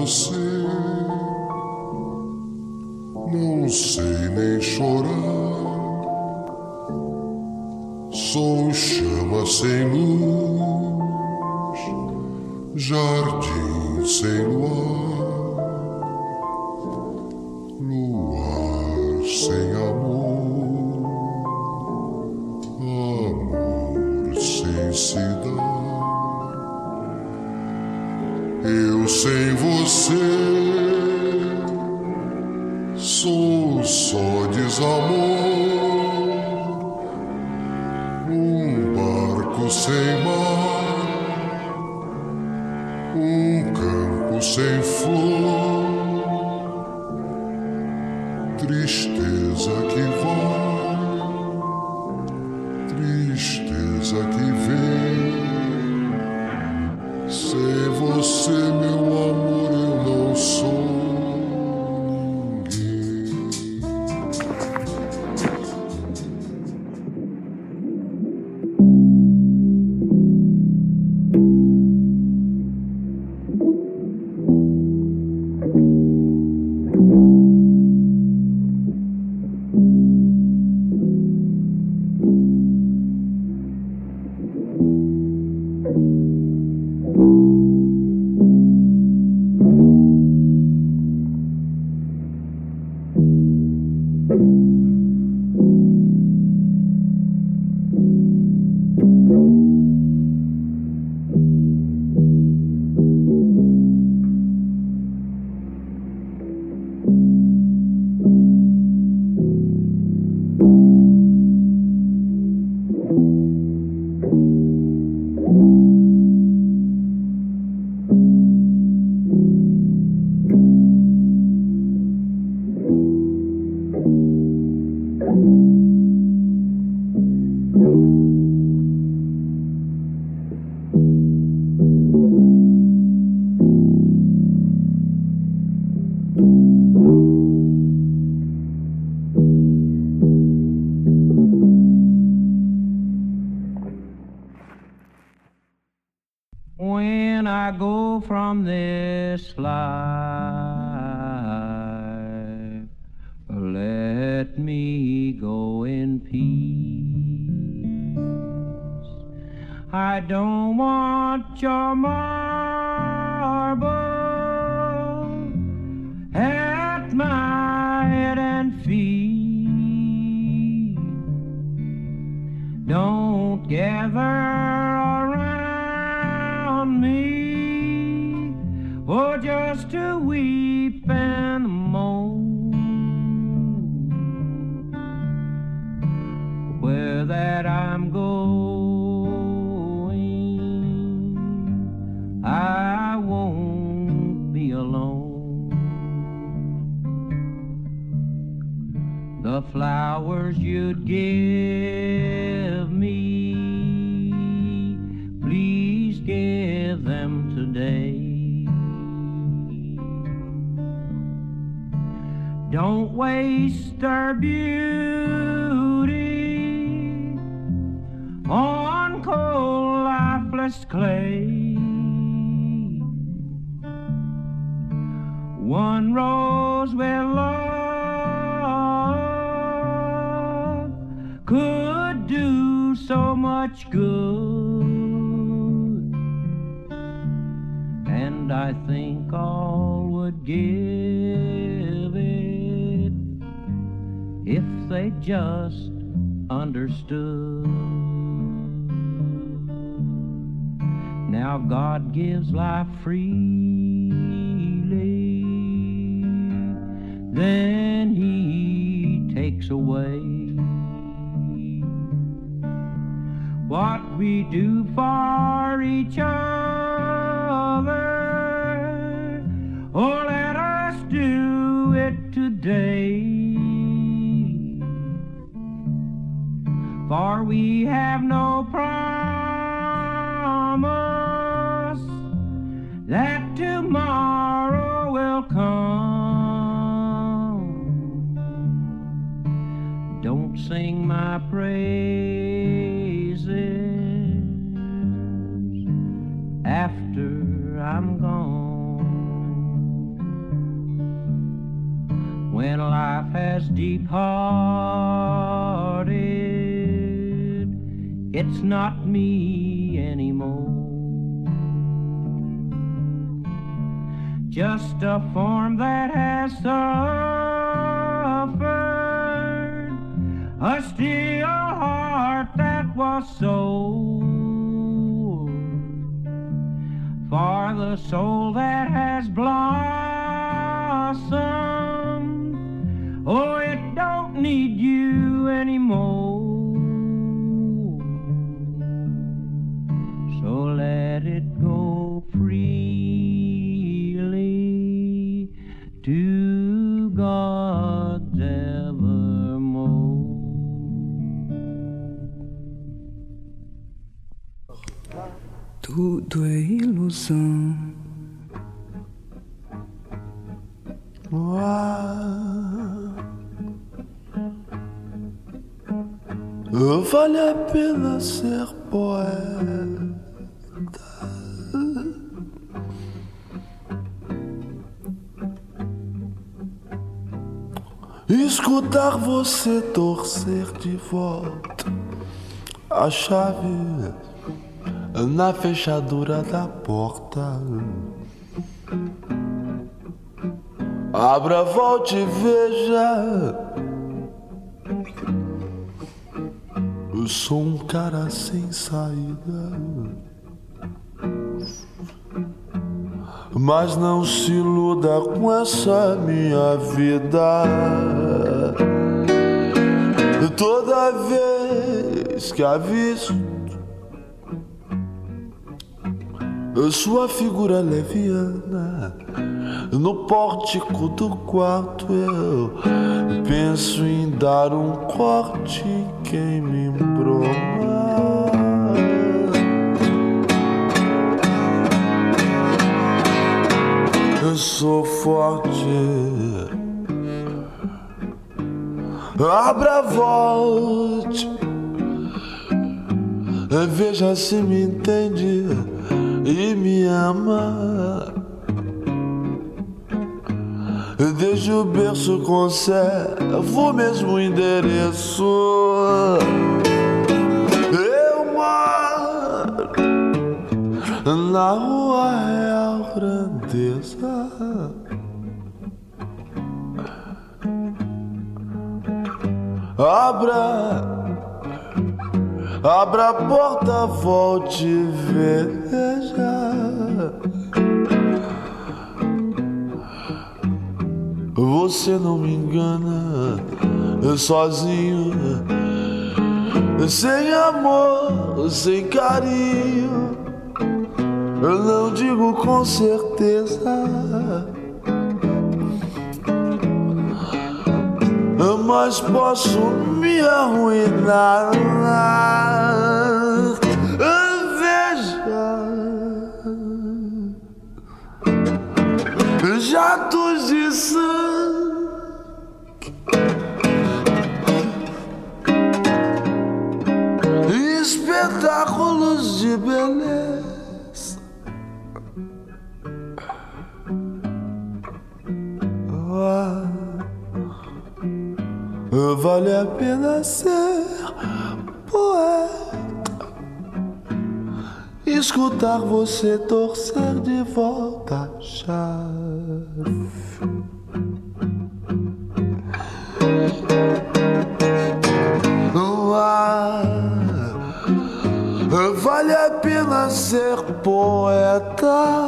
você. Não sei nem chorar, sou chama sem luz, jardim sem luar. Um campo sem flor, tristeza que and feet. Don't gather flowers you'd give me, please give them today. Don't waste their beauty on cold, lifeless clay. One rose with much good. And I think all would give it if they just understood. Now God gives life freely, then He takes away. What we do for each other, oh, let us do it today. For we have no promise that tomorrow will come. Don't sing my praises has departed it's not me anymore. Just a form that has suffered, a steel heart that was sold for the soul that has blossomed. Anymore. Ser poeta. Escutar você torcer de volta a chave na fechadura da porta. Abra, volte e veja. Sou um cara sem saída. Mas não se iluda com essa minha vida. Toda vez que aviso sua figura leviana no pórtico do quarto eu penso em dar um corte em quem me embroma. Eu sou forte. Abra, volte. Veja se me entende e me ama. Desde o berço conservo o mesmo endereço. Eu moro na rua Real Grandeza. Abra Abra a porta, volte e veja. Você não me engana, sozinho, sem amor, sem carinho. Eu não digo com certeza. mas posso me arruinar. Escutar você torcer de volta a chave. vale a pena ser poeta.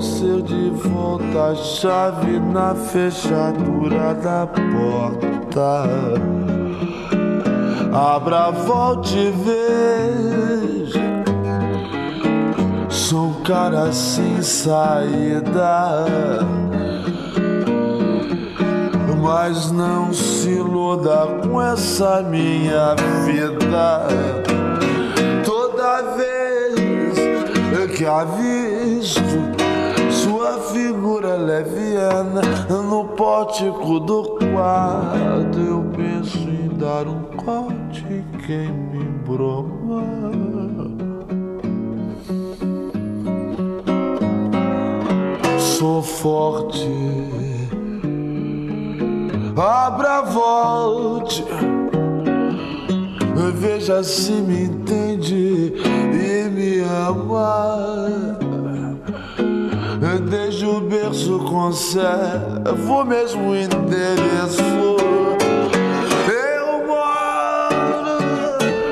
Torcer de volta a chave na fechadura da porta. Abra, volte e veja. Sou um cara sem saída. Mas não se iluda com essa minha vida vez que avisto leviana no pórtico do quarto, eu penso em dar um corte quem me broma. sou forte. Abra, volte. Veja se me entende e me ama. Desde o berço conservo mesmo endereço. Eu moro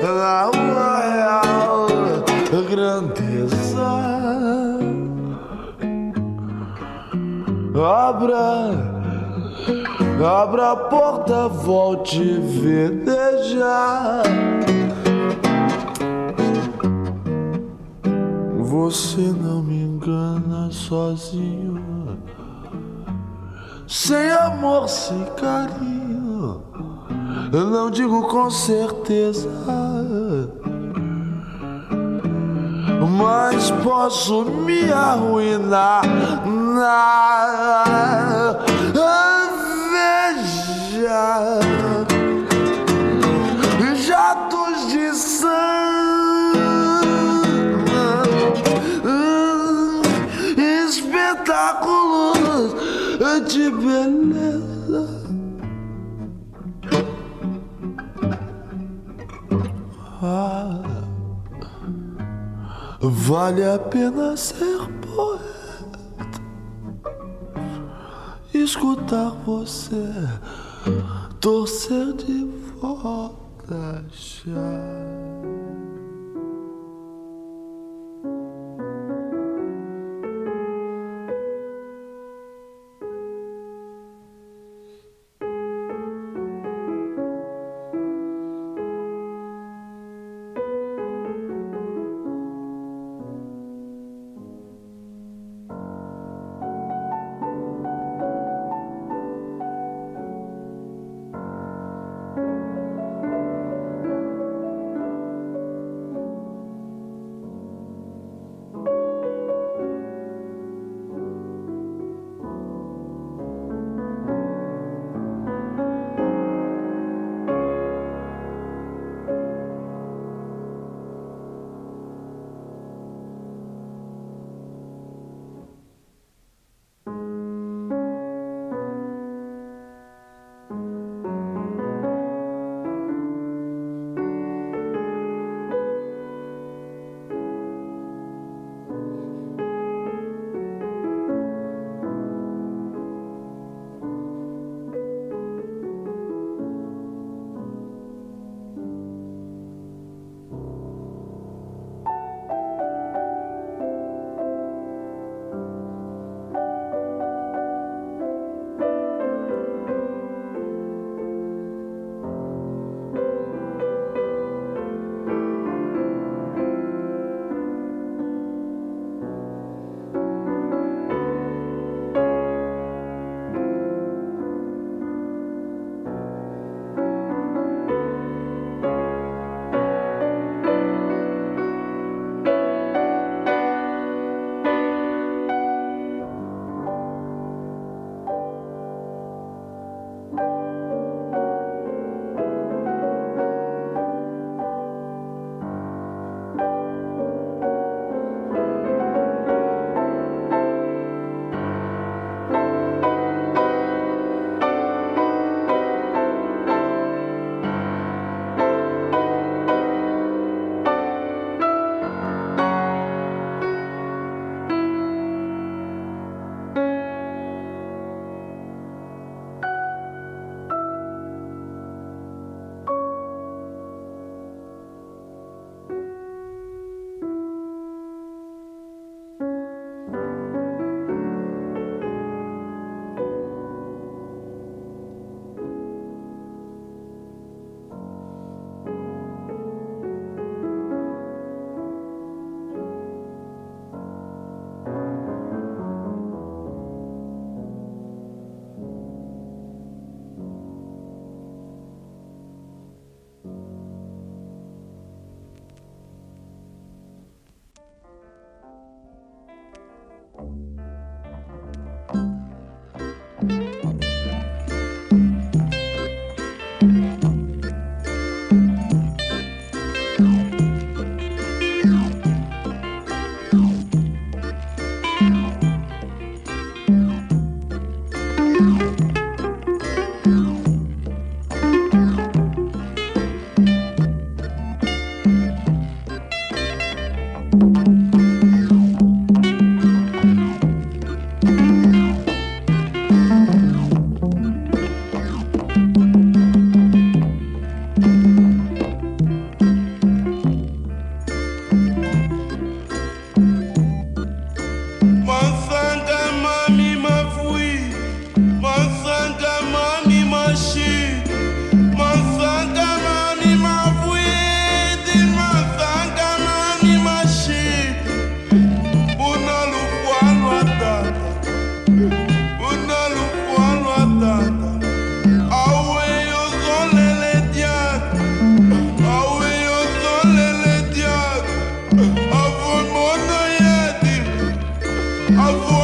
na rua real, grandeza. Abra. Abra a porta, volte veja. Você não me engana sozinho. Sem amor, sem carinho. Eu não digo com certeza. Mas posso me arruinar. Vale a pena ser poeta, escutar você torcer de volta já. I'll